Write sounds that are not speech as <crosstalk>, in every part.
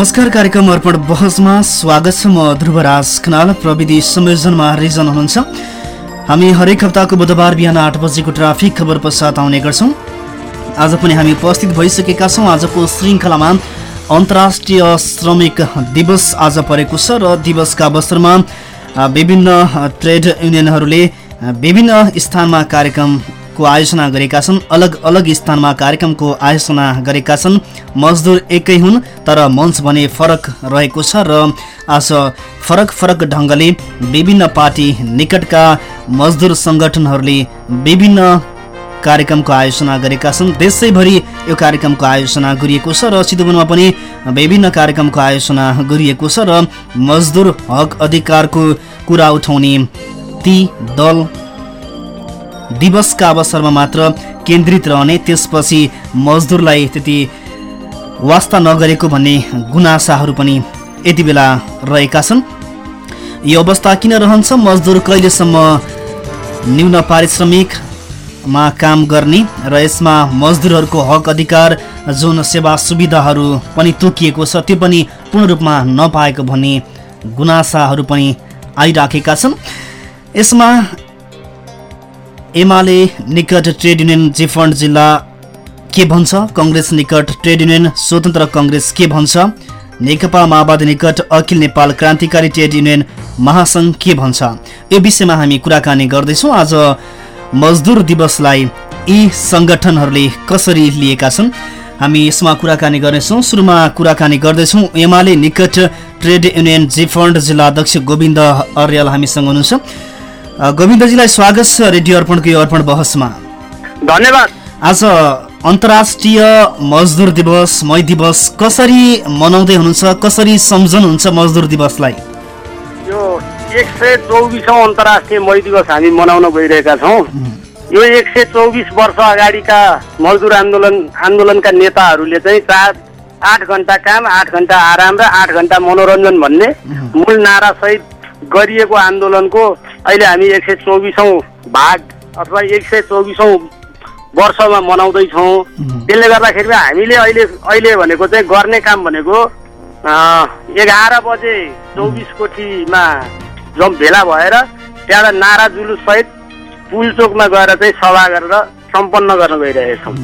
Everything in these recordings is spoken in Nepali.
नमस्कार कार्यक्रम अर्पण बहसमा स्वागत छ म ध्रुवराज खनाल प्रविधि संयोजनमा रिजन हुनुहुन्छ। हामी हरेक हप्ताको बुधबार बिहान आठ बजेको ट्राफिक खबर पश्चात आउने गर्छौँ। आज पनि हामी उपस्थित भइसकेका छौँ। आजको श्रृङ्खलामा अन्तर्राष्ट्रिय श्रमिक दिवस आज परेको छ र दिवसका अवसरमा विभिन्न ट्रेड युनियनहरूले विभिन्न स्थानमा कार्यक्रम को आयोजना गरेका छन्। अलग अलग स्थानमा कार्यक्रमको आयोजना गरेका छन्। मजदुर एकै हुन् तर मञ्च भने फरक रहेको छ र आज फरक फरक ढङ्गले विभिन्न पार्टी निकटका मजदुर सङ्गठनहरूले विभिन्न कार्यक्रमको आयोजना गरेका छन्। देशैभरि यो कार्यक्रमको आयोजना गरिएको छ र चितवनमा पनि विभिन्न कार्यक्रमको आयोजना गरिएको छ र मजदुर हक अधिकारको कुरा उठाउने ती दल दिवसका अवसरमा मात्र केन्द्रित रहने त्यसपछि मजदुरलाई त्यति वास्ता नगरेको भन्ने गुनासाहरू पनि यति बेला रहेका छन्। यो अवस्था किन रहन्छ? मजदुर कहिलेसम्म न्यून पारिश्रमिकमा काम गर्ने र यसमा मजदुरहरूको हक अधिकार जुन सेवा सुविधाहरू पनि तोकिएको छ त्यो पनि पूर्ण रूपमा नपाएको भन्ने गुनासाहरू पनि आइराखेका छन्। यसमा एमाले निकट ट्रेड युनियन जिफन्ड जिल्ला के भन्छ? कङ्ग्रेस निकट ट्रेड युनियन स्वतन्त्र कङ्ग्रेस के भन्छ? नेकपा माओवादी निकट अखिल नेपाल क्रान्तिकारी ट्रेड युनियन महासङ्घ के भन्छ? यो विषयमा हामी कुराकानी गर्दैछौँ। आज मजदुर दिवसलाई यी सङ्गठनहरूले कसरी लिएका छन्? हामी यसमा कुराकानी गर्नेछौँ। सुरुमा कुराकानी गर्दैछौँ। एमाले निकट ट्रेड युनियन जिफन्ड जिल्ला अध्यक्ष गोविन्द अर्याल हामीसँग हुनुहुन्छ। गोविन्दजीलाई स्वागत छ रेडियो अर्पणको यो अर्पण बहसमा। धन्यवाद। आज अन्तर्राष्ट्रिय मजदुर दिवस मई दिवस कसरी मनाउँदै हुनुहुन्छ कसरी सम्झनुहुन्छ मजदुर दिवसलाई? यो एक सय चौबिसौँ अन्तर्राष्ट्रिय मई दिवस हामी मनाउन गइरहेका छौँ। यो एक सय चौबिस वर्ष अगाडिका मजदुर आन्दोलन आन्दोलनका नेताहरूले चाहिँ चार आठ घन्टा काम आठ घन्टा आराम र आठ घन्टा मनोरञ्जन भन्ने मूल नारासहित गरिएको आन्दोलनको अहिले हामी एक सय चौबिसौँ भाग अथवा एक सय चौबिसौँ वर्षमा मनाउँदैछौँ। त्यसले गर्दाखेरि हामीले अहिले अहिले भनेको चाहिँ गर्ने काम भनेको एघार बजे चौबिस कोठीमा जम भेला भएर त्यहाँबाट नारा जुलुससहित पुलचोकमा गएर चाहिँ सभा गरेर सम्पन्न गर्न गइरहेछौँ।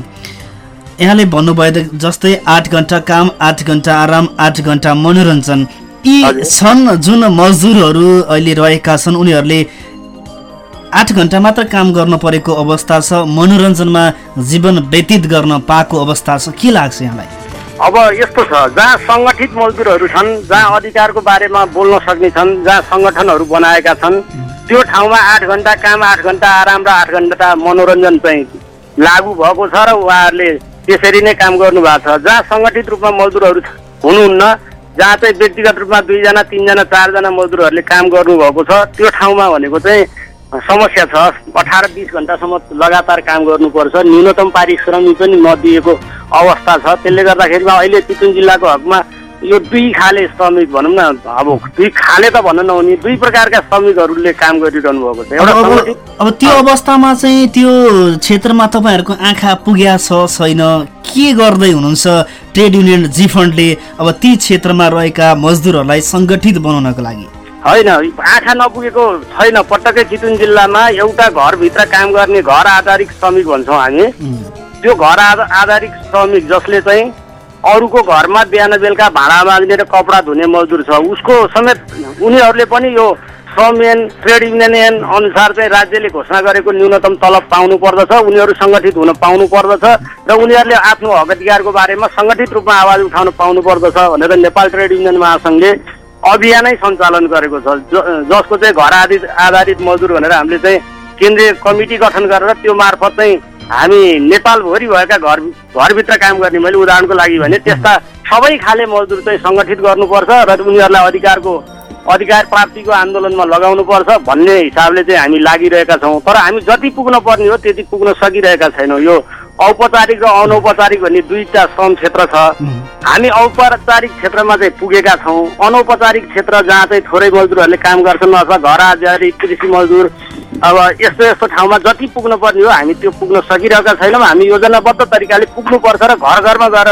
यहाँले भन्नुभयो जस्तै आठ घन्टा काम आठ घन्टा आराम आठ घन्टा मनोरञ्जन। यी छन् जुन मजदुरहरू अहिले रहेका छन् उनीहरूले आठ घन्टा मात्र काम गर्न परेको अवस्था छ मनोरञ्जनमा जीवन व्यतीत गर्न पाएको अवस्था छ। के लाग्छ यहाँलाई? अब यस्तो छ जहाँ सङ्गठित मजदुरहरू छन् जहाँ अधिकारको बारेमा बोल्न सक्ने छन् जहाँ सङ्गठनहरू बनाएका छन् त्यो ठाउँमा आठ घन्टा काम आठ घन्टा आराम र आठ घन्टा मनोरञ्जन चाहिँ लागू भएको छ र उहाँहरूले त्यसरी नै काम गर्नुभएको छ। जहाँ सङ्गठित रूपमा मजदुरहरू हुनुहुन्न जहाँ चाहिँ व्यक्तिगत रूपमा दुईजना तिनजना चारजना मजदुरहरूले काम गर्नुभएको छ त्यो ठाउँमा भनेको चाहिँ समस्या छ। अठार बिस घन्टासम्म लगातार काम गर्नुपर्छ। न्यूनतम पारिश्रमिक पनि नदिएको अवस्था छ। त्यसले गर्दाखेरिमा अहिले चितुङ जिल्लाको हकमा यो दुई खाले श्रमिक भनौँ न अब दुई खाले त भन्न नहुने दुई प्रकारका श्रमिकहरूले काम गरिरहनु भएको छ। एउटा अब त्यो अवस्थामा चाहिँ त्यो क्षेत्रमा तपाईँहरूको आँखा पुग्या छैन? के गर्दै हुनुहुन्छ? ट्रेड युनियन जी फन्डले अब ती क्षेत्रमा रहेका मजदुरहरूलाई सङ्गठित बनाउनको लागि। होइन आँखा नपुगेको छैन। पटक्कै चितुङ जिल्लामा एउटा घरभित्र काम गर्ने घर आधारित श्रमिक भन्छौँ हामी। त्यो घर आधारित श्रमिक जसले चाहिँ अरूको घरमा बिहान बेलुका भाँडा माग्ने र कपडा धुने मजदुर छ। उसको समेत उनीहरूले पनि यो श्रम एन ट्रेड युनियन अनुसार चाहिँ राज्यले घोषणा गरेको न्यूनतम तलब पाउनु पर्दछ उनीहरू सङ्गठित हुन पाउनु पर्दछ र उनीहरूले आफ्नो हक अधिकारको बारेमा सङ्गठित रूपमा आवाज उठाउनु पाउनु पर्दछ भनेर नेपाल ट्रेड युनियन महासङ्घले अभियानै सञ्चालन गरेको छ। जसको चाहिँ घर आधारित आधारित मजदुर भनेर हामीले चाहिँ केन्द्रीय कमिटी गठन गरेर त्यो मार्फत चाहिँ हामी नेपालभरि भएका घर घरभित्र काम गर्ने मैले उदाहरणको लागि भने त्यस्ता सबै खाले मजदुर चाहिँ सङ्गठित गर्नुपर्छ र उनीहरूलाई अधिकारको अधिकार प्राप्तिको आन्दोलनमा लगाउनुपर्छ भन्ने हिसाबले चाहिँ हामी लागिरहेका छौँ। तर हामी जति पुग्न पर्ने हो त्यति पुग्न सकिरहेका छैनौँ। यो औपचारिक र अनौपचारिक भन्ने दुईवटा श्रम क्षेत्र छ। हामी औपचारिक क्षेत्रमा चाहिँ पुगेका छौँ। अनौपचारिक क्षेत्र जहाँ चाहिँ थोरै मजदुरहरूले काम गर्छन् अथवा घर आधारित कृषि मजदुर अब यस्तो यस्तो ठाउँमा जति पुग्नु पर्ने हो हामी त्यो पुग्न सकिरहेका छैनौँ। हामी योजनाबद्ध तरिकाले पुग्नुपर्छ र घर घरमा गएर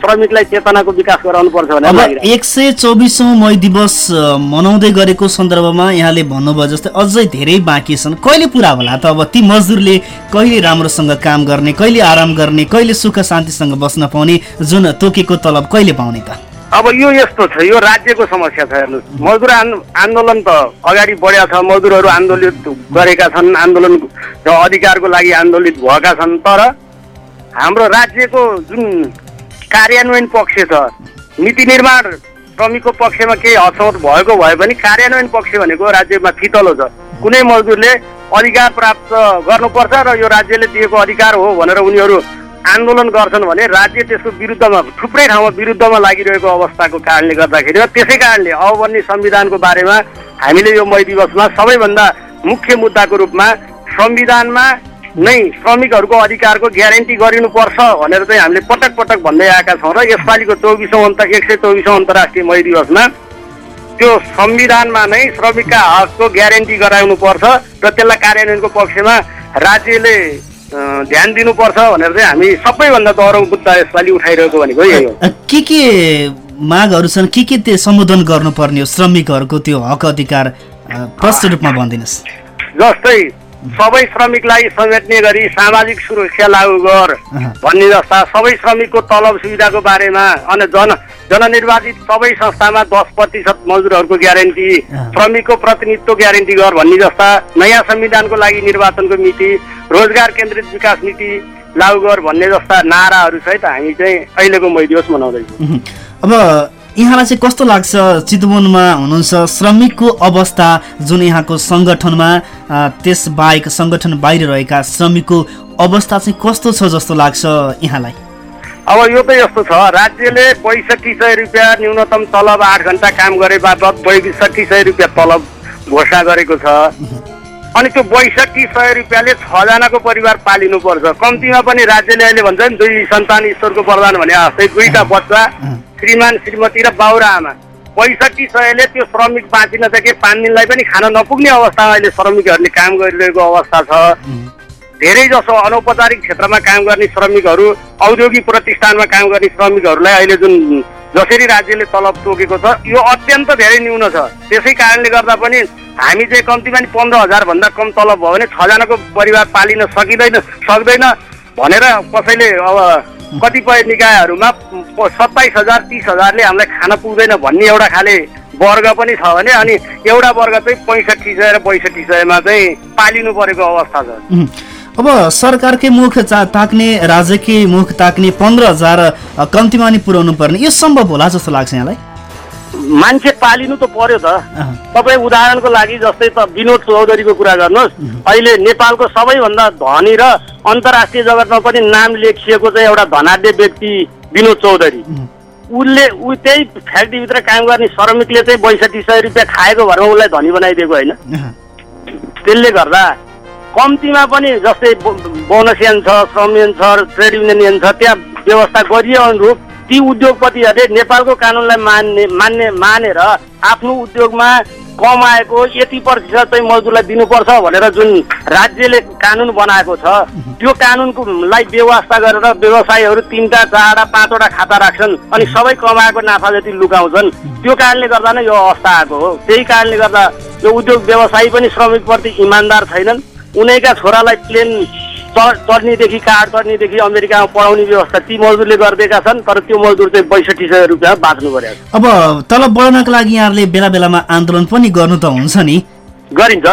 श्रमिकलाई चेतनाको विकास गराउनु पर्छ भनेर एक सय चौबिसौँ मई दिवस मनाउँदै गरेको सन्दर्भमा यहाँले भन्नुभयो जस्तै अझै धेरै बाँकी छन्। कहिले पुरा होला त? अब ती मजदुरले कहिले राम्रोसँग काम गर्ने कहिले आराम गर्ने कहिले सुख शान्तिसँग बस्न पाउने जुन तोकेको तलब कहिले पाउने त? अब यो यस्तो छ यो राज्यको समस्या छ हेर्नुहोस्। मजदुर आन्- आन्दोलन त अगाडि बढेको छ मजदुरहरू आन्दोलित गरेका छन् आन्दोलन अधिकारको लागि आन्दोलित भएका छन् तर हाम्रो राज्यको जुन कार्यान्वयन पक्ष छ। नीति निर्माण श्रमिकको पक्षमा केही हदसम्म भएको भए पनि कार्यान्वयन पक्ष भनेको राज्यमा फितलो छ। कुनै मजदुरले अधिकार प्राप्त गर्नुपर्छ र यो राज्यले दिएको अधिकार हो भनेर उनीहरू आन्दोलन गर्छन् भने राज्य त्यसको विरुद्धमा थुप्रै ठाउँमा विरुद्धमा लागिरहेको अवस्थाको कारणले गर्दाखेरि र त्यसै कारणले अब बन्ने संविधानको बारेमा हामीले यो मई दिवसमा सबैभन्दा मुख्य मुद्दाको रूपमा संविधानमा नै श्रमिकहरूको अधिकारको ग्यारेन्टी गरिनुपर्छ भनेर चाहिँ हामीले पटक पटक भन्दै आएका छौँ र यसपालिको चौबिसौँ अन्त एक सय चौबिसौँ अन्तर्राष्ट्रिय मई दिवसमा त्यो संविधानमा नै श्रमिकका हकको ग्यारेन्टी गराउनुपर्छ र त्यसलाई कार्यान्वयनको पक्षमा राज्यले ध्यान दिनुपर्छ भनेर चाहिँ हामी सबैभन्दा गौरव मुद्दा यसपालि उठाइरहेको भनेको यही हो। के के मागहरू छन्? के के त्यो सम्बोधन गर्नुपर्ने हो श्रमिकहरूको त्यो हक अधिकार? प्रष्ट रूपमा भनिदिनुहोस्। जस्तै सबै श्रमिकलाई समेट्ने गरी सामाजिक सुरक्षा लागू गर। भन्ने जस्ता सबै श्रमिकको तलब सुविधाको बारेमा अनि जन जननिर्वाचित सबै संस्थामा दस प्रतिशत मजदुरहरूको ग्यारेन्टी। श्रमिकको प्रतिनिधित्व ग्यारेन्टी गर भन्ने जस्ता नयाँ संविधानको लागि निर्वाचनको मिति रोजगार केन्द्रित विकास नीति लागू गर भन्ने जस्ता नाराहरू सहित हामी चाहिँ अहिलेको मई दिवस मनाउँदैछौँ। अब यहाँलाई चाहिँ कस्तो लाग्छ? चितवनमा हुनुहुन्छ श्रमिकको अवस्था जुन यहाँको सङ्गठनमा त्यस बाहेक सङ्गठन बाहिर रहेका श्रमिकको अवस्था चाहिँ कस्तो छ जस्तो लाग्छ यहाँलाई? अब यो त यस्तो छ राज्यले पैँसठी सय रुपियाँ न्यूनतम तलब आठ घन्टा काम गरे बापत बैसठी सय रुपियाँ तलब घोषणा गरेको छ। अनि त्यो बैसठी सय रुपियाँले छजनाको परिवार पालिनुपर्छ। कम्तीमा पनि राज्यले अहिले भन्छ नि दुई सन्तान ईश्वरको वरदान भने जस्तै दुईटा बच्चा। श्रीमान श्रीमती र बाउरा आमा पैँसठी सयले त्यो श्रमिक बाँचिन त के दिनलाई पनि खान नपुग्ने अवस्थामा अहिले श्रमिकहरूले काम गरिरहेको अवस्था छ। धेरै जसो अनौपचारिक क्षेत्रमा काम गर्ने श्रमिकहरू औद्योगिक प्रतिष्ठानमा काम गर्ने श्रमिकहरूलाई अहिले जुन जसरी राज्यले तलब तोकेको छ यो अत्यन्त धेरै न्यून छ। त्यसै कारणले गर्दा पनि हामी चाहिँ कम्तीमा नि पन्ध्र हजारभन्दा कम तलब भयो भने छजनाको परिवार पालिन सकिँदैन सक्दैन भनेर कसैले अब कतिपय निकायहरूमा सत्ताइस हजार तिस हजारले हामीलाई खान पुग्दैन भन्ने एउटा खाले वर्ग पनि छ भने अनि एउटा वर्ग चाहिँ पैँसठी सय र बैसठी सयमा चाहिँ पालिनु परेको अवस्था छ। अब सरकारकै मुख ताक्ने राज्यकै मुख ताक्ने पन्ध्र हजार कम्तीमा नि पुर्याउनु पर्ने यो सम्भव होला जस्तो लाग्छ यहाँलाई मान्छे पालिनु त पर्यो त। तपाईँ उदाहरणको लागि जस्तै त विनोद चौधरीको कुरा गर्नुहोस् अहिले नेपालको सबैभन्दा धनी र अन्तर्राष्ट्रिय जगतमा पनि नाम लेखिएको चाहिँ एउटा धनाढ्य व्यक्ति विनोद चौधरी। उसले ऊ त्यही फ्याक्ट्रीभित्र काम गर्ने श्रमिकले चाहिँ बैसठी सय रुपियाँ खाएको भरमा उसलाई धनी बनाइदिएको होइन। त्यसले गर्दा कम्तीमा पनि जस्तै बो- बोनसियन छ श्रमियन छ ट्रेड युनियन छ त्यहाँ व्यवस्था गरिए अनुरूप ती उद्योगपतिहरूले नेपालको कानुनलाई मान्ने मान्ने मानेर आफ्नो उद्योगमा कमाएको यति प्रतिशत चाहिँ मजदुरलाई दिनुपर्छ भनेर जुन राज्यले कानुन बनाएको छ त्यो कानुनको लाई व्यवस्था गरेर व्यवसायीहरू तिनवटा चारवटा पाँचवटा खाता राख्छन् अनि सबै कमाएको नाफा जति लुकाउँछन् त्यो कारणले गर्दा नै यो अवस्था आएको हो। त्यही कारणले गर्दा यो उद्योग व्यवसायी पनि श्रमिकप्रति इमान्दार छैनन्। उनैका छोरालाई प्लेन चढ्नेदेखि कार चढ्नेदेखि अमेरिकामा पढाउने व्यवस्था ती मजदुरले गरिदिएका छन् तर त्यो मजदुर चाहिँ बैसठी सय रुपियाँ बाँच्नु पऱ्यो। अब तलब बढाउनको लागि यहाँहरूले बेला बेलामा आन्दोलन पनि गर्नु त हुन्छ नि। गरिन्छ।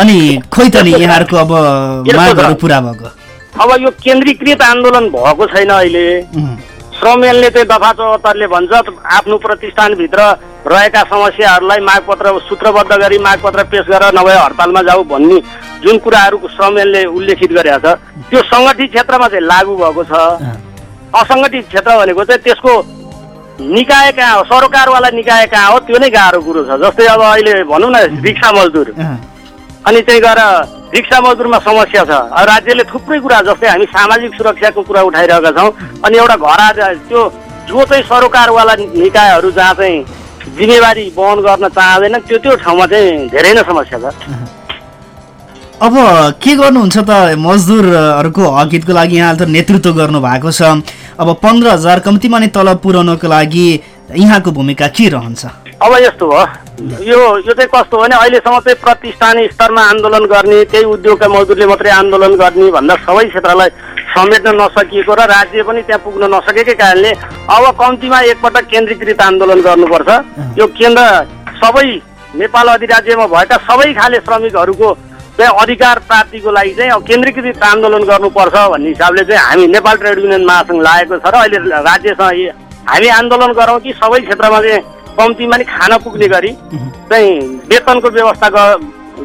अनि खोइ त नि यहाँहरूको अब। मागहरू पुरा भएको। अब यो केन्द्रीकृत आन्दोलन भएको छैन अहिले। उहुँ। श्रममेलले चाहिँ दफा चौहत्तरले भन्छ आफ्नो प्रतिष्ठानभित्र रहेका समस्याहरूलाई मागपत्र सूत्रबद्ध गरी मागपत्र पेश गरेर नभए हडतालमा जाऊ भन्ने जुन कुराहरू श्रममेलले उल्लेखित गरेका छ त्यो सङ्गठित क्षेत्रमा चाहिँ लागू भएको छ। असङ्गठित क्षेत्र भनेको चाहिँ त्यसको निकाय कहाँ हो सरकारवाला निकाय कहाँ हो त्यो नै गाह्रो कुरो छ। जस्तै अब अहिले भनौँ न रिक्सा मजदुर। अनि त्यही गएर रिक्सा मजदुरमा समस्या छ। राज्यले थुप्रै कुरा जस्तै हामी सामाजिक सुरक्षाको कुरा उठाइरहेका छौँ अनि एउटा घर त्यो जो चाहिँ सरकारवाला निकायहरू जहाँ चाहिँ जिम्मेवारी वहन गर्न चाहँदैन त्यो त्यो ठाउँमा चाहिँ धेरै नै समस्या छ। अब के गर्नुहुन्छ त मजदुरहरूको हक हितको लागि यहाँ त नेतृत्व गर्नु भएको छ। अब पन्ध्र हजार कम्तीमा नै तलब पुर्याउनको लागि यहाँको भूमिका के रहन्छ? अब यस्तो हो यो यो चाहिँ कस्तो हो भने अहिलेसम्म चाहिँ प्रतिष्ठानीय स्तरमा आन्दोलन गर्ने त्यही उद्योगका मजदुरले मात्रै आन्दोलन गर्ने भन्दा सबै क्षेत्रलाई समेट्न नसकिएको र राज्य पनि त्यहाँ पुग्न नसकेकै कारणले अब कम्तीमा एकपटक केन्द्रीकृत आन्दोलन गर्नुपर्छ। यो केन्द्र सबै नेपाल अधिराज्यमा भएका सबै खाले श्रमिकहरूको चाहिँ अधिकार प्राप्तिको लागि चाहिँ अब केन्द्रीकृत आन्दोलन गर्नुपर्छ भन्ने हिसाबले चाहिँ हामी नेपाल ट्रेड युनियन महासङ्घ लागेको छ र अहिले राज्यसँग हामी आन्दोलन गरौँ कि सबै क्षेत्रमा चाहिँ कम्तीमा नि खान पुग्ने गरी चाहिँ वेतनको व्यवस्था ग-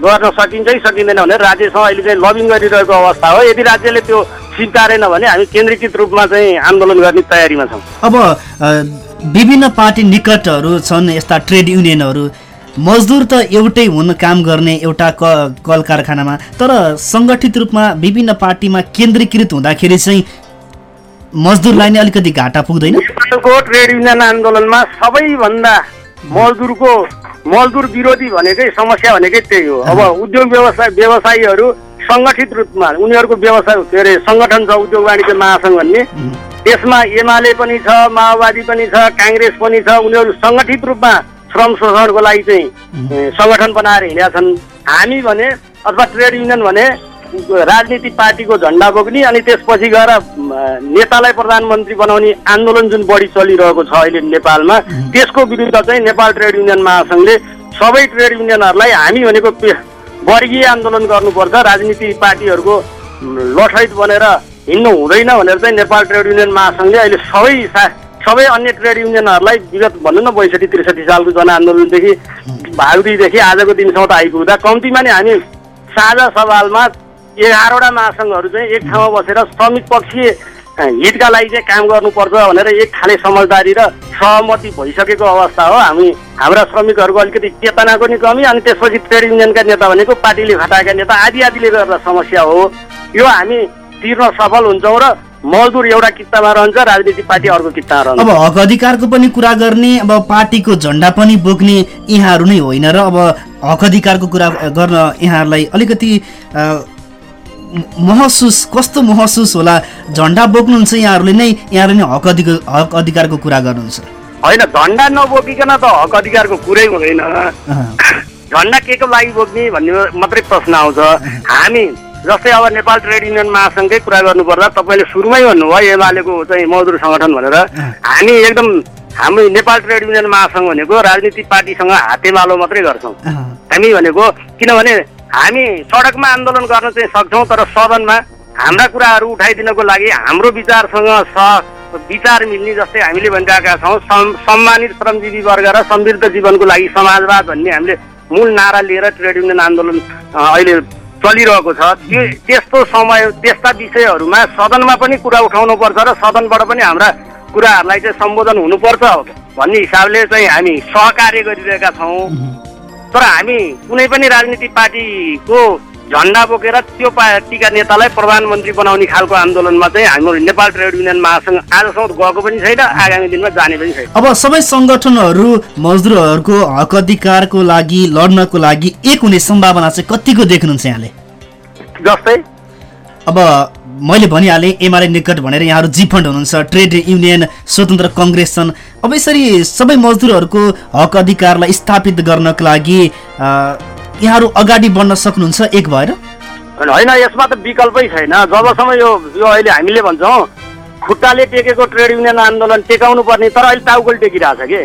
गर्न सकिन्छ कि सकिँदैन भनेर राज्यसँग अहिले चाहिँ लबिङ गरिरहेको अवस्था हो। यदि राज्यले त्यो स्वीकारेन भने हामी केन्द्रीकृत रूपमा चाहिँ आन्दोलन गर्ने तयारीमा छौँ। अब विभिन्न पार्टी निकटहरू छन् यस्ता ट्रेड युनियनहरू मजदुर त एउटै हुन् काम गर्ने एउटा क कल कारखानामा तर सङ्गठित रूपमा विभिन्न पार्टीमा केन्द्रीकृत हुँदाखेरि चाहिँ मजदुरलाई नै अलिकति घाटा पुग्दैन? नेपालको ट्रेड युनियन आन्दोलनमा सबैभन्दा मजदुरको मजदुर विरोधी भनेकै समस्या भनेकै त्यही हो। अब उद्योग व्यवसाय व्यवसायीहरू सङ्गठित रूपमा उनीहरूको व्यवसाय के अरे सङ्गठन छ उद्योग वाणिज्य महासङ्घ भन्ने। त्यसमा एमाले पनि छ माओवादी पनि छ काङ्ग्रेस पनि छ उनीहरू सङ्गठित रूपमा श्रम शोषणको लागि चाहिँ सङ्गठन बनाएर हिँडेका छन्। हामी भने अथवा ट्रेड युनियन भने राजनीतिक पार्टीको झन्डा बोक्ने अनि त्यसपछि गएर नेतालाई प्रधानमन्त्री बनाउने आन्दोलन जुन बढी चलिरहेको छ अहिले नेपालमा त्यसको विरुद्ध चाहिँ नेपाल ट्रेड युनियन महासङ्घले सबै ट्रेड युनियनहरूलाई हामी भनेको वर्गीय आन्दोलन गर्नुपर्छ राजनीतिक पार्टीहरूको लठैत बनेर हिँड्नु हुँदैन भनेर चाहिँ नेपाल ट्रेड युनियन महासङ्घले अहिले सबै सा- सबै अन्य ट्रेड युनियनहरूलाई विगत भनौँ न बैसठी त्रिसठी सालको जनआन्दोलनदेखि भागदुईदेखि आजको दिनसम्म त आइपुग्दा कम्तीमा नै हामी साझा सवालमा एघारवटा महासङ्घहरू चाहिँ एक ठाउँमा बसेर श्रमिक पक्षीय हितका लागि चाहिँ काम गर्नुपर्छ भनेर एक खाले समझदारी र सहमति भइसकेको अवस्था हो। हामी हाम्रा श्रमिकहरूको अलिकति चेतनाको नि कमी अनि त्यसपछि ट्रेड युनियनका नेता भनेको पार्टीले खटाएका नेता आदि आदिले गर्दा समस्या हो। यो हामी तिर्न सफल हुन्छौँ र मजदुर एउटा कित्तामा रहन्छ राजनीतिक पार्टी अर्को कित्तामा रहन्छ। अब हक अधिकारको पनि कुरा गर्ने अब पार्टीको झन्डा पनि बोक्ने यहाँहरू नै होइन र अब हक अधिकारको कुरा गर्न यहाँहरूलाई अलिकति महसुस कस्तो महसुस होला? झन्डा बोक्नुहुन्छ यहाँहरूले नै यहाँहरूले नै हक अधिकार हक अधिकारको कुरा गर्नुहुन्छ। होइन झन्डा नबोकिकन त हक अधिकारको कुरै हुँदैन। झन्डा के को लागि बोक्ने भन्ने मात्रै प्रश्न आउँछ। हामी जस्तै अब नेपाल ट्रेड युनियन महासङ्घकै कुरा गर्नुपर्दा तपाईँले सुरुमै भन्नुभयो एमालेको चाहिँ मजदुर सङ्गठन भनेर। हामी एकदम हामी नेपाल ट्रेड युनियन महासङ्घ भनेको राजनीतिक पार्टीसँग हातेमालो मात्रै गर्छौँ। हामी भनेको किनभने हामी सडकमा आन्दोलन गर्न चाहिँ सक्छौँ तर सदनमा हाम्रा कुराहरू उठाइदिनको लागि हाम्रो विचारसँग स विचार मिल्ने जस्तै हामीले भनिरहेका छौँ। सम्- सम्मानित श्रमजीवी वर्ग र समृद्ध जीवनको लागि समाजवाद भन्ने हामीले मूल नारा लिएर ट्रेड युनियन आन्दोलन अहिले चलिरहेको छ। त्यो त्यस्तो समय त्यस्ता विषयहरूमा सदनमा पनि कुरा उठाउनुपर्छ र सदनबाट पनि हाम्रा कुराहरूलाई चाहिँ सम्बोधन हुनुपर्छ भन्ने हिसाबले चाहिँ हामी सहकार्य गरिरहेका छौँ। तर हामी कुनै पनि राजनीतिक पार्टीको झन्डा बोकेर त्यो पार्टीका नेतालाई प्रधानमन्त्री बनाउने खालको आन्दोलनमा चाहिँ हाम्रो नेपाल ट्रेड युनियन महासङ्घ आजसम्म गएको पनि छैन आगामी दिनमा जाने पनि छैन। अब सबै सङ्गठनहरू मजदुरहरूको हक अधिकारको लागि लड्नको लागि एक हुने सम्भावना चाहिँ कतिको देख्नुहुन्छ यहाँले? जस्तै? अब मैले भनिहालेँ एमाले निकट भनेर यहाँहरू जिफन्ड हुनुहुन्छ ट्रेड युनियन स्वतन्त्र कङ्ग्रेस छन्। अब यसरी सबै मजदुरहरूको हक अधिकारलाई स्थापित गर्नको लागि यहाँहरू अगाडि बढ्न सक्नुहुन्छ एक भएर? होइन यसमा त विकल्पै छैन। जबसम्म यो यो अहिले हामीले भन्छौँ खुट्टाले टेकेको ट्रेड युनियन आन्दोलन टेकाउनु पर्ने तर अहिले टाउकोले टेकिरहेको छ कि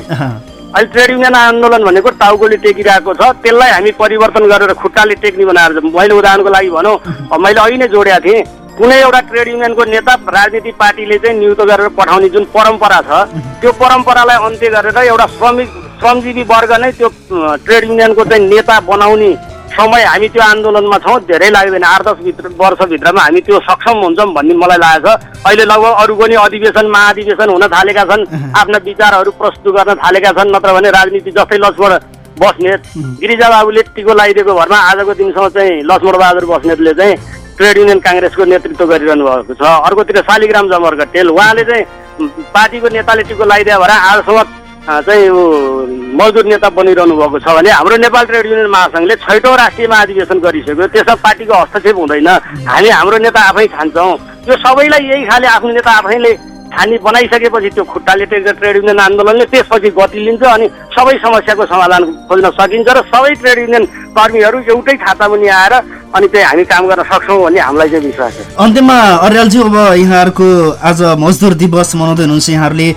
अहिले ट्रेड युनियन आन्दोलन भनेको टाउकोले टेकिरहेको छ त्यसलाई हामी परिवर्तन गरेर खुट्टाले टेक्ने बनाएर मैले उदाहरणको लागि भनौँ मैले अघि नै जोडेको थिएँ कुनै एउटा ट्रेड युनियनको नेता राजनीतिक पार्टीले चाहिँ नियुक्त गरेर पठाउने जुन परम्परा छ त्यो परम्परालाई अन्त्य गरेर एउटा श्रमिक श्रमजीवी वर्ग नै त्यो ट्रेड युनियनको चाहिँ नेता बनाउने समय हामी त्यो आन्दोलनमा छौँ धेरै लाग्दैन आठ दस भित्र वर्षभित्रमा हामी त्यो सक्षम हुन्छौँ भन्ने मलाई लागेको छ। अहिले लगभग अरूको नि अधिवेशन महाधिवेशन हुन थालेका छन् <laughs> आफ्ना विचारहरू प्रस्तुत गर्न थालेका छन् नत्र भने राजनीति जस्तै लक्ष्मण बस्नेत <laughs> गिरिजा बाबुले टिको लगाइदिएको भरमा आजको दिनसम्म चाहिँ लक्ष्मण बहादुर बस्नेतले चाहिँ ट्रेड युनियन काङ्ग्रेसको नेतृत्व गरिरहनु भएको छ। अर्कोतिर शालिग्राम जमर कटेल उहाँले चाहिँ पार्टीको नेताले टिको लगाइदियो भएर आजसम्म चाहिँ मजदुर नेता बनिरहनु भएको छ भने हाम्रो नेपाल ट्रेड युनियन महासङ्घले छैटौँ राष्ट्रिय महाधिवेशन गरिसक्यो। त्यसमा पार्टीको हस्तक्षेप हुँदैन। हामी हाम्रो नेता आफै छान्छौँ यो सबैलाई यही खाले आफ्नो नेता आफैले छानी बनाइसकेपछि त्यो खुट्टाले टेक्दा ट्रेड युनियन आन्दोलनले त्यसपछि गति लिन्छ अनि सबै समस्याको समाधान खोज्न सकिन्छ र सबै ट्रेड युनियन कर्मीहरू एउटै खाता मुनि आएर अनि चाहिँ हामी काम गर्न सक्छौँ भन्ने हामीलाई चाहिँ विश्वास छ। अन्त्यमा अर्यालजी अब यहाँहरूको आज मजदुर दिवस मनाउँदै हुनुहुन्छ। यहाँहरूले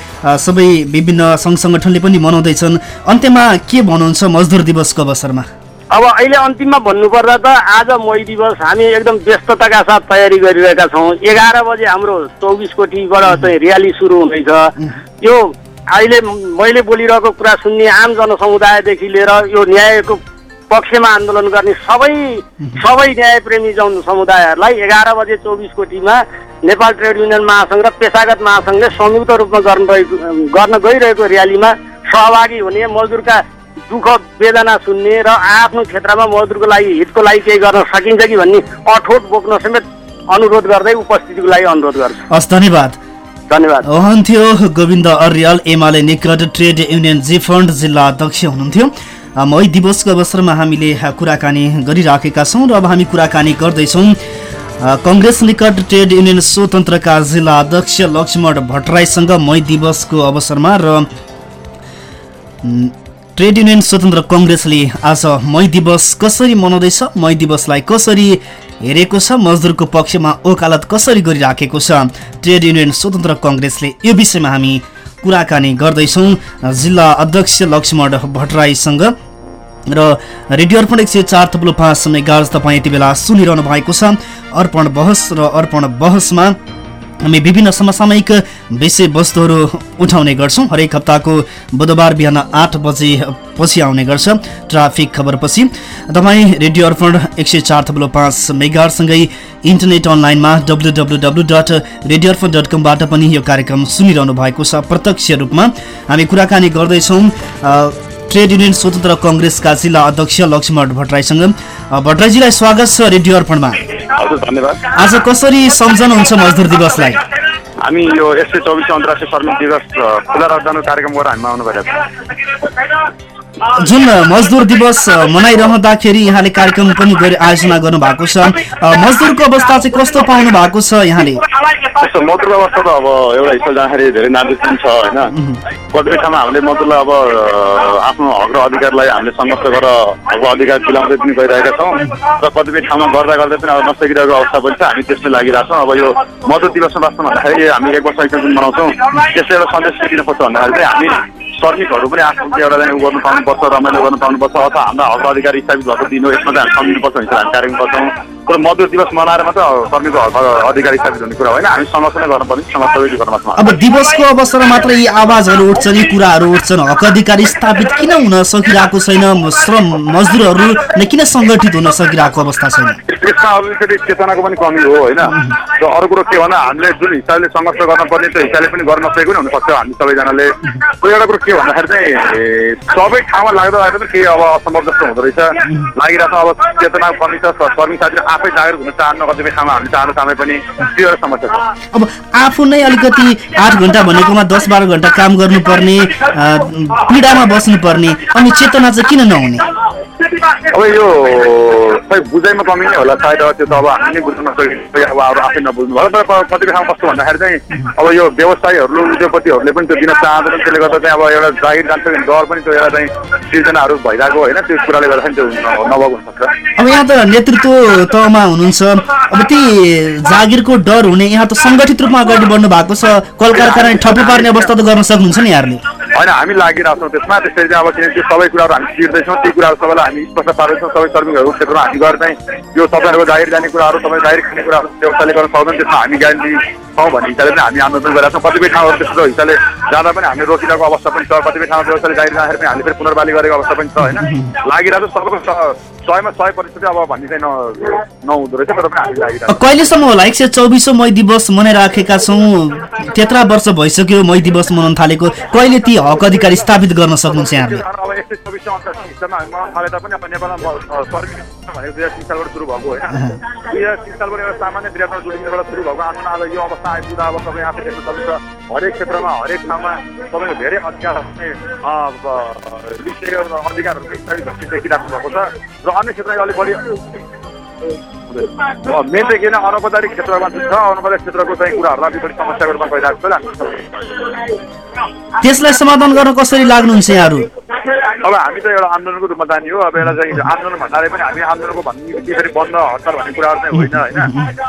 सबै विभिन्न सङ्घ सङ्गठनले पनि मनाउँदैछन्। अन्त्यमा के भन्नुहुन्छ मजदुर दिवसको अवसरमा? अब अहिले अन्तिममा भन्नुपर्दा त आज मई दिवस हामी एकदम व्यस्तताका साथ तयारी गरिरहेका छौँ। एघार बजे हाम्रो चौबिस कोटीबाट चाहिँ र्याली सुरु हुँदैछ। यो अहिले मैले बोलिरहेको कुरा सुन्ने आम जनसमुदायदेखि लिएर यो न्यायको पक्षमा आन्दोलन गर्ने सबै सबै न्यायप्रेमी जन समुदायहरूलाई एघार बजे चौबिस कोटीमा नेपाल ट्रेड युनियन महासङ्घ र पेसागत महासङ्घले संयुक्त रूपमा गर्न रहेको गर्न गइरहेको र्यालीमा सहभागी हुने मजदुरका दुःख वेदना सुन्ने र आफ्नो क्षेत्रमा मजदुरको लागि हितको लागि केही गर्न सकिन्छ कि भन्ने अठोट बोक्न समेत अनुरोध गर्दै उपस्थितिको लागि अनुरोध गर्छु। हस् धन्यवाद। धन्यवाद। हुनुहुन्थ्यो गोविन्द अर्याल एमाले निकट ट्रेड युनियन जी फन्ड जिल्ला अध्यक्ष हुनुहुन्थ्यो। मई दिवसको अवसरमा हामीले कुराकानी गरिराखेका छौँ र अब हामी कुराकानी गर्दैछौँ। कङ्ग्रेस निकट ट्रेड युनियन स्वतन्त्रका जिल्ला अध्यक्ष लक्ष्मण भट्टराईसँग मई दिवसको अवसरमा र ट्रेड युनियन स्वतन्त्र कङ्ग्रेसले आज मई दिवस कसरी मनाउँदैछ मई दिवसलाई कसरी हेरेको छ मजदुरको पक्षमा ओकालत कसरी गरिराखेको छ ट्रेड युनियन स्वतन्त्र कङ्ग्रेसले यो विषयमा हामी कुराकानी गर्दैछौँ। जिल्ला अध्यक्ष लक्ष्मण भट्टराईसँग। र रेडियो अर्पण एक सय चार थप्लो पाँच मेगाज तपाईँ यति बेला सुनिरहनु भएको छ। अर्पण बहस र अर्पण बहसमा हामी विभिन्न समसामयिक विषयवस्तुहरू उठाउने गर्छौँ। हरेक हप्ताको बुधबार बिहान आठ बजे पछि आउने गर्छ ट्राफिक खबरपछि। तपाईँ रेडियो अर्पण एक सय चार थप्लो पाँच मेगासँगै इन्टरनेट अनलाइनमा W W W dot radio Arpan dot कमबाट पनि यो कार्यक्रम सुनिरहनु भएको छ। प्रत्यक्ष रूपमा हामी कुराकानी गर्दैछौँ ट्रेड युनियन स्वतन्त्र कङ्ग्रेसका जिल्ला अध्यक्ष लक्ष्मण भट्टराईसँग। भट्टराईजीलाई स्वागत छ रेडियो अर्पणमा। हजुर धन्यवाद। आज कसरी सम्झनुहुन्छ मजदुर दिवसलाई? हामी यो एक सय चौबिस अन्तर्राष्ट्रिय श्रमिक दिवस खुला रक्तदान कार्यक्रम गरेर हामी आउनु भइरहेको छ। जुन मजदुर दिवस मनाइरहँदाखेरि यहाँले कार्यक्रम पनि गरी आयोजना गर्नुभएको छ। मजदुरको अवस्था चाहिँ कस्तो पाउनु भएको छ यहाँले? मजदुर अवस्था त अब एउटा हिसाब जाँदाखेरि धेरै नाजुक पनि छ होइन? कतिपय ठाउँमा हामीले मजदुरलाई अब आफ्नो हक र अधिकारलाई हामीले सङ्घर्ष गरेर हकको अधिकार दिलाउँदै पनि गइरहेका छौँ। र कतिपय ठाउँमा गर्दा गर्दै पनि अब नसकिरहेको अवस्था पनि छ। हामी त्यसमै लागिरहेको छौँ। अब यो मजदुर दिवसमा वास्तवमा भन्दाखेरि हामी एक वर्ष एकदम मनाउँछौँ। त्यसले एउटा सन्देश दिनुपर्छ भन्दाखेरि चाहिँ हामी श्रमिकहरू पनि आफ्नो एउटा चाहिँ उ गर्नु पाउनुपर्छ रमाइलो गर्नु पाउनुपर्छ अथवा हाम्रा हक अधिकार स्थापित भएको दिन हो यसमा चाहिँ हामी सम्झिनुपर्छ भनेर हामी कार्यक्रम गर्छौँ। कुरो मजदुर दिवस मनाएर मात्र श्रमिकको हक अधिकार स्थापित हुने कुरा होइन। हामी सङ्घर्ष नै गर्नुपर्ने सबैले गर्नमा अब दिवसको अवसरमा मात्र यी आवाजहरू उठ्छन् यी कुराहरू उठ्छन्। हक अधिकार स्थापित किन हुन सकिरहेको छैन? श्रम मजदुरहरू नै किन सङ्गठित हुन सकिरहेको अवस्था छैन? त्यसमा अलिकति चेतनाको पनि कमी हो होइन? र अरू कुरो के भन्दा हामीले जुन हिसाबले सङ्घर्ष गर्नुपर्ने त्यो हिसाबले पनि गर्न नसकेको पनि हुनसक्छ हामी सबैजनाले। एउटा कुरो के भन्दाखेरि चाहिँ सबै ठाउँमा लाग्दा लाग्दा पनि केही अब असम्भव जस्तो हुँदो रहेछ। लागिरहेको छ अब चेतनाको कमी छ श्रमिक साथीहरू आफै जागरुक हुन चाहन्न कतिपय ठाउँमा हामीले चाहनु चाहँदै पनि त्यो एउटा समस्या छ। अब आफू नै अलिकति आठ घन्टा भनेकोमा दस बाह्र घन्टा काम गर्नुपर्ने पीडामा बस्नुपर्ने अनि चेतना चाहिँ किन नहुने? अब यो खै बुझाइमा कमी नै होला सायद अब त्यो त अब हामी नै बुझ्न नसकेको अब अरू आफै नबुझ्नु होला तर कतिपय ठाउँमा कस्तो भन्दाखेरि चाहिँ अब यो व्यवसायीहरू उद्योगपतिहरूले पनि त्यो दिन चाहँदैन त्यसले गर्दा चाहिँ अब एउटा जागिर जान्छ भने डर पनि त्यो एउटा चाहिँ सिर्जनाहरू भइरहेको होइन त्यो कुराले गर्दाखेरि त्यो नभएको हुनसक्छ अब यहाँ त नेतृत्व तहमा हुनुहुन्छ। अब ती जागिरको डर हुने यहाँ त सङ्गठित रूपमा अगाडि बढ्नु भएको छ। कल कारखाना ठप्पु पार्ने अवस्था त गर्न सक्नुहुन्छ नि यहाँहरूले। होइन हामी लागिरहेको छौँ त्यसमा। त्यसरी चाहिँ अब किनकि त्यो सबै कुराहरू हामी चिर्दैछौँ ती कुराहरू सबैलाई हामी स्पष्ट पार्दैछौँ। सबै श्रमिकहरूको क्षेत्रमा हामी गएर चाहिँ यो तपाईँहरूको जागिर जाने कुराहरू तपाईँ जागिर खाने कुराहरू व्यवस्थाले गर्न सक्दैन त्यसमा हामी ग्यारेन्टी छौँ भन्ने हिसाबले पनि हामी आन्दोलन गरिरहेको छौँ कतिपय ठाउँहरू त्यस्तो हिसाबले जाँदा पनि हामीले रोकिरहेको अवस्था पनि छ। कतिपय ठाउँमा व्यवस्थाले जागिर जाँदाखेरि पनि हामीले फेरि पुनर्बाली गरेको अवस्था पनि छ होइन? लागिरहेको छ सबैको सयमा सय प्रतिशत अब भन्ने चाहिँ नहुँदो रहेछ तर पनि हामी कहिलेसम्म होला? एक सय चौबिसौँ मई दिवस मनाइराखेका छौँ। त्यत्रा वर्ष भइसक्यो मई दिवस मनाउन थालेको। कहिले ती हक अधिकार स्थापित गर्न सक्नुहुन्छ यहाँहरूले? अब एक सय चौबिसौँ मनाउन थाले तापनि अब नेपालमा भनेको दुई हजार तिन सालबाट सुरु भएको होइन दुई हजार तिन सालबाट एउटा सामान्य वृहत्तर जुलिङबाट सुरु भएको आन्दोलन आज यो अवस्था आइपुग्दा अब तपाईँ आफै देख्न सक्नुहुन्छ हरेक क्षेत्रमा हरेक ठाउँमा तपाईँको धेरै अधिकार अधिकारहरू देखिराख्नु भएको छ र अन्य क्षेत्रमा अलिक बढी मेन चाहिँ किन अनौपचारिक क्षेत्रमा चाहिँ छ अनौपचारिक क्षेत्रको चाहिँ कुराहरूलाई अलिक बढी समस्याको रूपमा भइरहेको छ त्यसलाई समाधान गर्न कसरी लाग्नुहुन्छ यहाँहरू? अब हामी त एउटा आन्दोलनको रूपमा जाने हो। अब एउटा चाहिँ आन्दोलन भन्नाले पनि हामी आन्दोलनको भन्ने बित्तिकै बन्द हडताल भन्ने कुराहरू चाहिँ होइन होइन।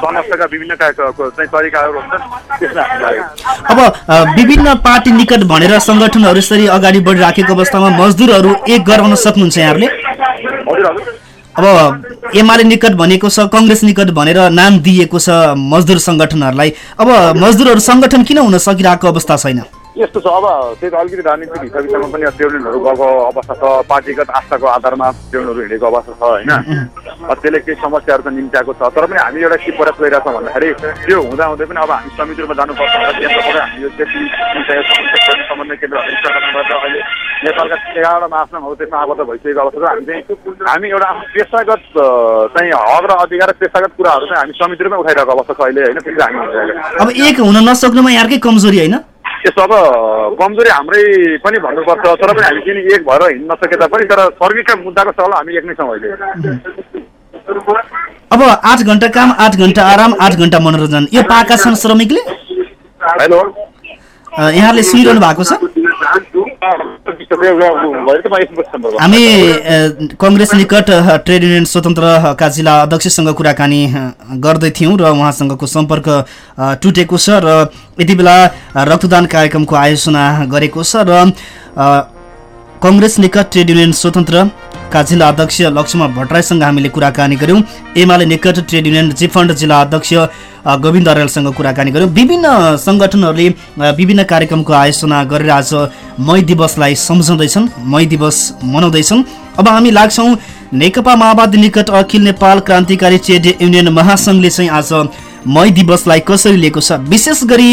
संघर्षका विभिन्न चाहिँ तरिकाहरू हुन्छन् त्यसमा लागेको अब विभिन्न पार्टी निकट भनेर सङ्गठनहरू यसरी अगाडि बढिराखेको अवस्थामा मजदुरहरू एक गराउन सक्नुहुन्छ यहाँहरूले? हजुर हजुर। अब एमाले निकट भनेको छ कङ्ग्रेस निकट भनेर नाम दिएको छ मजदुर सङ्गठनहरूलाई। अब मजदुरहरू सङ्गठन किन हुन सकिरहेको अवस्था छैन? यस्तो छ अब त्यही त अलिकति राजनीतिक हिसाब किताबमा पनि ट्रेनिङहरू गएको अवस्था छ। पार्टीगत आस्थाको आधारमा ट्रेनिङहरू हिँडेको अवस्था छ होइन? त्यसले केही समस्याहरू त निम्त्याएको छ। तर पनि हामी एउटा के प्रयास गरिरहेछौँ भन्दाखेरि त्यो हुँदा हुँदै पनि अब हामी समिति रूपमा जानुपर्छ हामी यो समन्वय केन्द्रहरू अहिले नेपालका एघारवटा महासङ्घहरू त्यसमा आबद्ध भइसकेको अवस्था छ। हामी चाहिँ हामी एउटा पेसागत चाहिँ हक र अधिकार पेसागत कुराहरू चाहिँ हामी समिति रूपमा उठाइरहेको अवस्था छ अहिले होइन? त्यसले हामी अब एक हुन नसक्नुमा यहाँकै कमजोरी होइन? यस्तो अब कमजोरी हाम्रै पनि भन्नुपर्छ तर पनि हामी किन एक भएर हिँड्न नसके तापनि तर सर्विसका मुद्दाको सवाल हामी एक नै छौँ अहिले। अब आठ घन्टा काम आठ घन्टा आराम आठ घन्टा मनोरञ्जन। यो पाएका छन् श्रमिकले हेलो यहाँले सुनिरहनु भएको छ? हामी कङ्ग्रेस निकट ट्रेड युनियन स्वतन्त्रका जिल्ला अध्यक्षसँग कुराकानी अ, गर्दै थियौँ र उहाँसँगको सम्पर्क टुटेको छ र यति बेला रक्तदान कार्यक्रमको आयोजना गरेको छ र कङ्ग्रेस निकट ट्रेड युनियन स्वतन्त्रका जिल्ला अध्यक्ष लक्ष्मण भट्टराईसँग हामीले कुराकानी गऱ्यौँ। एमाले निकट ट्रेड युनियन जिफन्ड जिल्ला अध्यक्ष गोविन्द अर्यालसँग कुराकानी गऱ्यौँ। विभिन्न सङ्गठनहरूले विभिन्न कार्यक्रमको आयोजना गरेर आज मई दिवसलाई सम्झाउँदैछन् मई दिवस मनाउँदैछन्। अब हामी लाग्छौँ नेकपा माओवादी निकट अखिल नेपाल क्रान्तिकारी ट्रेड युनियन महासङ्घले चाहिँ आज मई दिवसलाई कसरी लिएको छ विशेष गरी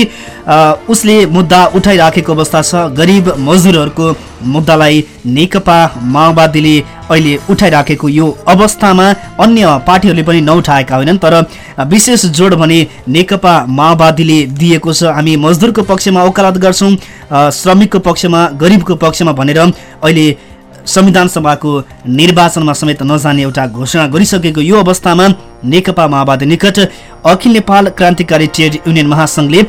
उसले मुद्दा उठाइराखेको अवस्था छ। गरिब मजदुरहरूको मुद्दालाई नेकपा माओवादीले अहिले उठाइराखेको यो अवस्थामा अन्य पार्टीहरूले पनि नउठाएका होइनन् तर विशेष जोड भने नेकपा माओवादीले दिएको छ। हामी मजदुरको पक्षमा वकालत गर्छौँ श्रमिकको पक्षमा गरिबको पक्षमा भनेर अहिले संविधान सभाको निर्वाचनमा समेत नजाने एउटा घोषणा गरिसकेको यो अवस्थामा नेकपा माओवादी निकट अखिल नेपाल क्रान्तिकारी ट्रेड युनियन महासङ्घले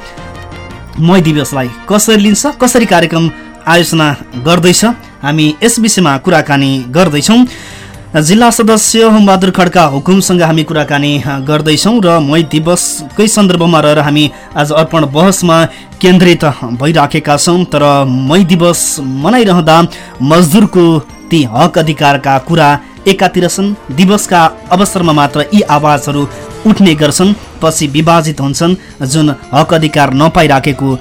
मई दिवसलाई कसरी लिन्छ कसरी कार्यक्रम आयोजना गर्दैछ। हामी यस विषयमा कुराकानी गर्दैछौँ। जिल्ला सदस्य होमबहादुर खड्का हुकुमसँग हामी कुराकानी गर्दैछौँ र मई दिवसकै सन्दर्भमा रहेर हामी आज अर्पण बहसमा केन्द्रित भइराखेका छौँ। तर मई दिवस मनाइरहँदा मजदुरको ती हक अधिकारका कुरा एकातिर छन्। दिवसका अवसरमा मात्र यी आवाजहरू उठ्ने गर्छन् पछि विभाजित हुन्छन्। जुन हक अधिकार नपाइराखेको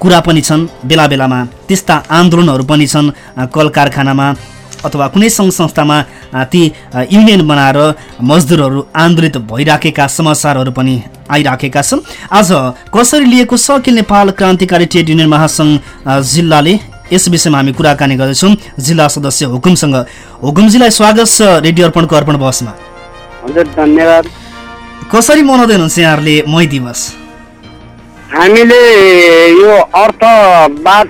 कुरा पनि छन् बेला बेलामा त्यस्ता आन्दोलनहरू पनि छन् कल कारखानामा अथवा कुनै सङ्घ संस्थामा ती युनियन बनाएर मजदुरहरू आन्दोलित भइराखेका समाचारहरू पनि आइराखेका छन्। आज कसरी लिएको छ अखिल नेपाल क्रान्तिकारी ट्रेड युनियन महासङ्घ जिल्लाले? यस विषयमा हामी कुराकानी गर्दैछौँ। जिल्ला सदस्य हुकुमसँग। हुकुमजीलाई स्वागत छ रेडियो अर्पणको अर्पण बसमा हजुर धन्यवाद। कसरी मनाउँदै हुनुहुन्छ यहाँहरूले मई दिवस? हामीले यो अर्थवाद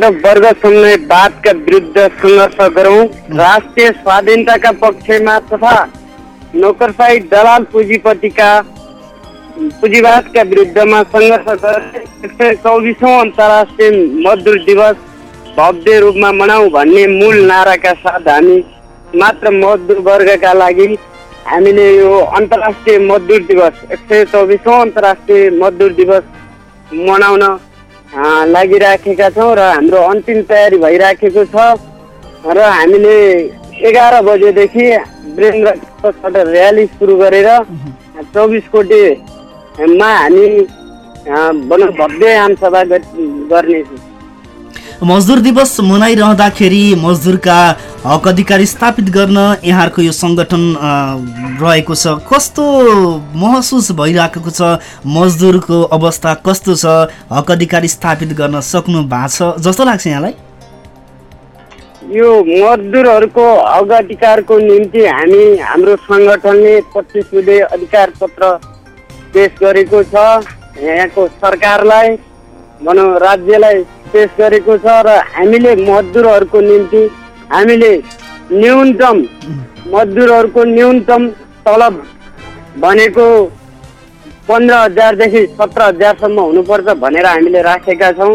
र वर्ग समन्वयवादका विरुद्ध सङ्घर्ष गरौँ। राष्ट्रिय स्वाधीनताका पक्षमा तथा नोकरसाही दलाल पुँजीपतिका पुँजीवादका विरुद्धमा सङ्घर्ष सय चौबिसौँ अन्तर्राष्ट्रिय मजदुर दिवस भव्य रूपमा मनाऊ भन्ने मूल नाराका साथ हामी मात्र मजदुर वर्गका लागि हामीले यो अन्तर्राष्ट्रिय मजदुर दिवस एक सय चौबिसौँ अन्तर्राष्ट्रिय मजदुर दिवस मनाउन लागिराखेका छौँ र हाम्रो अन्तिम तयारी भइराखेको छ र हामीले एघार बजेदेखि वीरेन्द्रबाट र्याली सुरु गरेर चौबिस कोटीमा हामी भनौँ भव्य आमसभा गर- गर्नेछौँ मजदुर दिवस मनाइरहँदाखेरि मजदुरका हक अधिकार स्थापित गर्न यहाँहरूको यो सङ्गठन रहेको छ। कस्तो महसुस भइरहेको छ? मजदुरको अवस्था कस्तो छ? हक अधिकार स्थापित गर्न सक्नु भएको छ? जस्तो लाग्छ यहाँलाई। यो मजदुरहरूको हक अधिकारको निम्ति हामी हाम्रो सङ्गठनले पच्चिस बुधे अधिकार पत्र पेस गरेको छ। यहाँको सरकारलाई भनौँ राज्यलाई पेस गरेको छ र हामीले मजदुरहरूको निम्ति हामीले न्यूनतम मजदुरहरूको न्यूनतम तलब भनेको पन्ध्र हजारदेखि सत्र हजारसम्म हुनुपर्छ भनेर हामीले राखेका छौँ।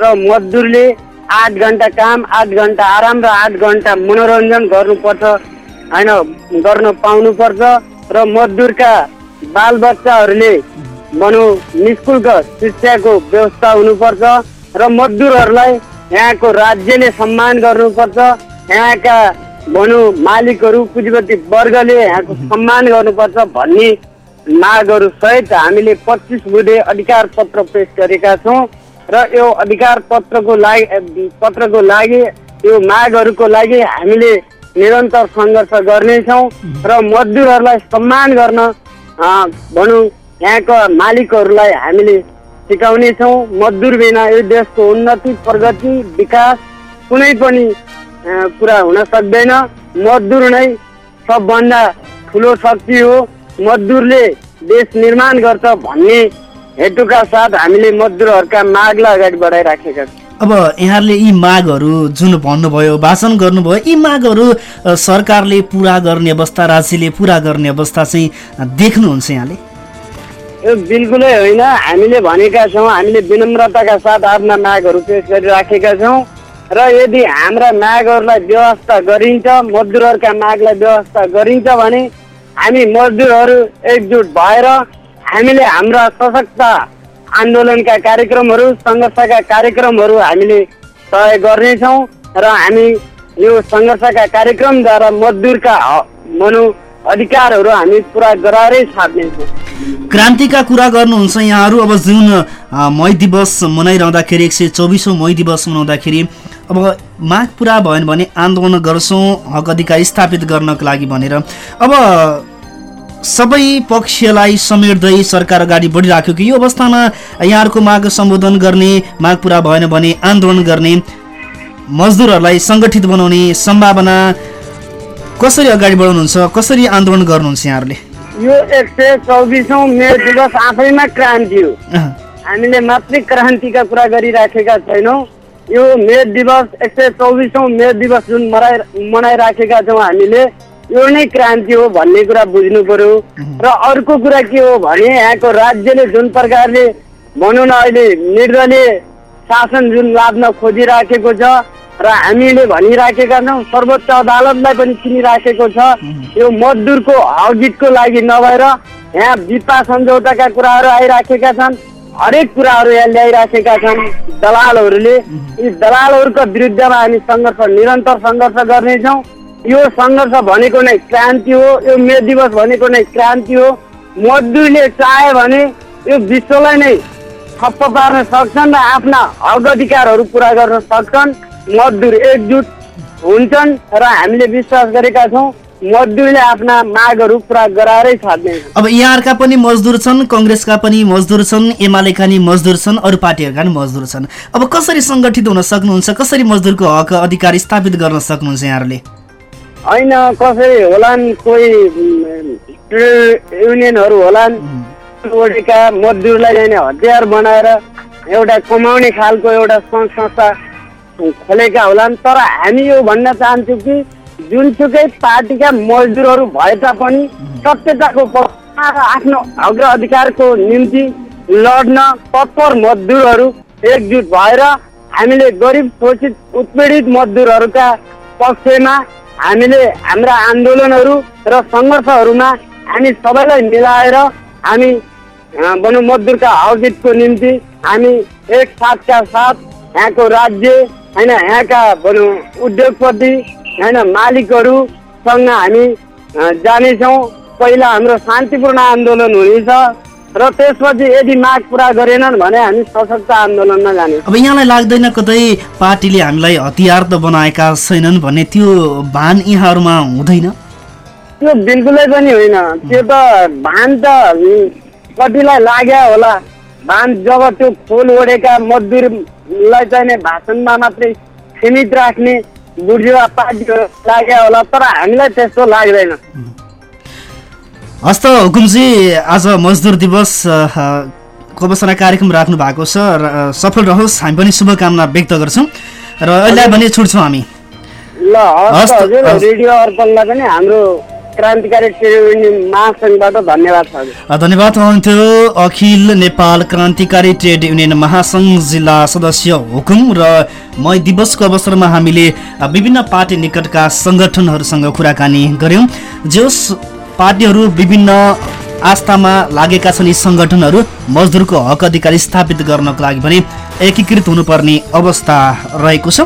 र मजदुरले आठ घन्टा काम आठ घन्टा आराम र आठ घन्टा मनोरञ्जन गर्नुपर्छ होइन गर्न पाउनुपर्छ र मजदुरका बालबच्चाहरूले भनौँ निशुल्क शिक्षाको व्यवस्था हुनुपर्छ। र मजदुरहरूलाई यहाँको राज्यले सम्मान गर्नुपर्छ। यहाँका भनौँ मालिकहरू पुँजीपति वर्गले यहाँको सम्मान गर्नुपर्छ भन्ने मागहरू सहित हामीले पच्चिस बुधे अधिकार पत्र पेश गरेका छौँ र यो अधिकार पत्रको लागि पत्रको लागि यो मागहरूको लागि हामीले निरन्तर सङ्घर्ष गर्नेछौँ र मजदुरहरूलाई सम्मान गर्न भनौँ यहाँका मालिकहरूलाई हामीले सिकाउनेछौँ मजदुर बिना यो देशको उन्नति प्रगति विकास कुनै पनि कुरा हुन सक्दैन। मजदुर नै सबभन्दा ठुलो शक्ति हो। मजदुरले देश निर्माण गर्छ भन्ने हेतुका साथ हामीले मजदुरहरूका मागलाई अगाडि बढाइराखेका छौँ। अब यहाँहरूले यी मागहरू जुन भन्नुभयो भाषण गर्नुभयो यी मागहरू सरकारले पुरा गर्ने अवस्था राज्यले पुरा गर्ने अवस्था चाहिँ देख्नुहुन्छ यहाँले? यो बिल्कुलै होइन। हामीले भनेका छौँ हामीले विनम्रताका साथ आफ्ना मागहरू पेश गरिराखेका छौँ। र यदि हाम्रा मागहरूलाई व्यवस्था गरिन्छ मजदुरहरूका मागलाई व्यवस्था गरिन्छ भने हामी मजदुरहरू एकजुट भएर हामीले हाम्रा सशक्त आन्दोलनका कार्यक्रमहरू सङ्घर्षका कार्यक्रमहरू हामीले तय गर्नेछौँ। र हामी यो सङ्घर्षका कार्यक्रमद्वारा मजदुरका भनौँ अधिकारहरू हामी पुरा गराएरै छाड्नेछौँ। क्रान्तिका कुरा गर्नुहुन्छ यहाँहरू। अब जुन मई दिवस मनाइरहँदाखेरि एक सय चौबिसौँ मई दिवस मनाउँदाखेरि अब माग पुरा भएन भने आन्दोलन गर्छौँ हक अधिकार स्थापित गर्नको लागि भनेर। अब सबै पक्षलाई समेट्दै सरकार अगाडि बढिराख्यो कि यो अवस्थामा यहाँहरूको माग सम्बोधन गर्ने माग पुरा भएन भने आन्दोलन गर्ने मजदुरहरूलाई सङ्गठित बनाउने सम्भावना कसरी अगाडि बढाउनुहुन्छ? कसरी आन्दोलन गर्नुहुन्छ यहाँहरूले? यो एक सय चौबिसौँ मे दिवस आफैमा क्रान्ति हो। हामीले मात्रै क्रान्तिका कुरा गरिराखेका छैनौँ। यो मे दिवस एक सय चौबिसौँ मे दिवस जुन मनाइ मनाइराखेका छौँ हामीले यो नै क्रान्ति हो भन्ने कुरा बुझ्नु पर्यो। र अर्को कुरा के हो भने यहाँको राज्यले जुन प्रकारले भनौँ न अहिले निर्दलीय शासन जुन लाद्न खोजिराखेको छ र हामीले भनिराखेका छौँ सर्वोच्च अदालतलाई पनि चिनिराखेको छ। यो मजदुरको हकहितको लागि नभएर यहाँ विपा सम्झौताका कुराहरू आइराखेका छन् हरेक कुराहरू यहाँ ल्याइराखेका छन् दलालहरूले। यी दलालहरूको विरुद्धमा हामी सङ्घर्ष निरन्तर सङ्घर्ष गर्नेछौँ। यो सङ्घर्ष भनेको नै क्रान्ति हो यो मे दिवस भनेको नै क्रान्ति हो। मजदुरले चाह्यो भने यो विश्वलाई नै ठप्प पार्न सक्छन् र आफ्ना हक अधिकारहरू पुरा गर्न सक्छन्। मजदुर एकजुट हुन्छन् र हामीले विश्वास गरेका छौँ मजदुरले आफ्ना मागहरू पुरा गराएरै छाड्नेछन् अब यहाँहरूका पनि मजदुर छन् कङ्ग्रेसका पनि मजदुर छन् एमालेका नि मजदुर छन् अरू पार्टीहरूका नि मजदुर छन्। अब कसरी सङ्गठित हुन सक्नुहुन्छ कसरी मजदुरको हक अधिकार स्थापित गर्न सक्नुहुन्छ यहाँहरूले? होइन कसरी होलान् कोही युनियनहरू होलान् मजदुरलाई हतियार बनाएर एउटा कमाउने खालको एउटा सङ्घ संस्था खोलेका होलान् तर हामी यो भन्न चाहन्छौँ कि जुनसुकै पार्टीका मजदुरहरू भए तापनि सत्यताको पक्षमा र आफ्नो हक र अधिकारको निम्ति लड्न तत्पर मजदुरहरू एकजुट भएर हामीले गरिब शोषित उत्पीडित मजदुरहरूका पक्षमा हामीले हाम्रा आन्दोलनहरू र सङ्घर्षहरूमा हामी सबैलाई मिलाएर हामी भनौँ मजदुरका हकहितको निम्ति हामी एक साथका साथ यहाँको राज्य होइन यहाँका भनौँ उद्योगपति होइन मालिकहरूसँग हामी जानेछौँ। पहिला हाम्रो शान्तिपूर्ण आन्दोलन हुनेछ र त्यसपछि यदि माग पुरा गरेनन् भने हामी सशक्त आन्दोलनमा जाने अब यहाँलाई लाग्दैन कतै पार्टीले हामीलाई हतियार त बनाएका छैनन् भन्ने त्यो भान यहाँहरूमा हुँदैन? त्यो बिल्कुलै पनि होइन। त्यो त भान त कतिलाई लाग्यो होला। भान जब त्यो खोल ओढेका मजदुरलाई चाहिने भाषणमा मात्रै सीमित राख्ने बुढीमा पार्टी लाग्यो होला तर हामीलाई त्यस्तो लाग्दैन। हस् त हुकुमजी आज मजदुर दिवस अवसरमा कार्यक्रम राख्नु भएको छ र सफल रहोस् हामी पनि शुभकामना व्यक्त गर्छौँ। र अहिले भने छुट्छौँ हामी। ल हस्। रेडियो अर्पणलाई पनि हाम्रो क्रान्तिकारी टेलिभिजन महासङ्घबाट धन्यवाद धन्यवाद हुनुहुन्थ्यो। अखिल नेपाल क्रान्तिकारी ट्रेड युनियन महासङ्घ जिल्ला सदस्य हुकुम र मई दिवसको अवसरमा हामीले विभिन्न पार्टी निकटका सङ्गठनहरूसँग कुराकानी गऱ्यौँ। जोस पार्टीहरू विभिन्न आस्थामा लागेका छन् यी सङ्गठनहरू मजदुरको हक अधिकार स्थापित गर्नको लागि पनि एकीकृत हुनुपर्ने अवस्था रहेको छ।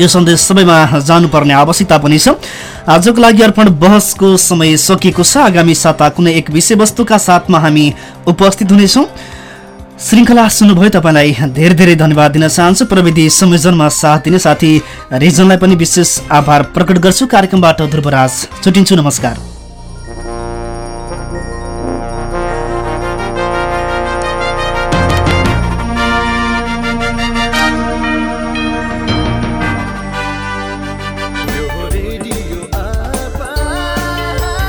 यो सन्देश सबैमा जानुपर्ने आवश्यकता पनि छ। आजको लागि अर्पण बहसको समय सकिएको छ। आगामी साता कुनै एक विषयवस्तुका साथमा हामी उपस्थित हुनेछौँ। श्रृङ्खला सुन्नुभयो तपाईँलाई धेरै धेरै धन्यवाद दिन चाहन्छु। प्रविधि संयोजनमा साथ दिने साथी रिजनलाई पनि विशेष आभार प्रकट गर्छु। कार्यक्रमबाट ध्रुवराज छुट्टिन्छु नमस्कार।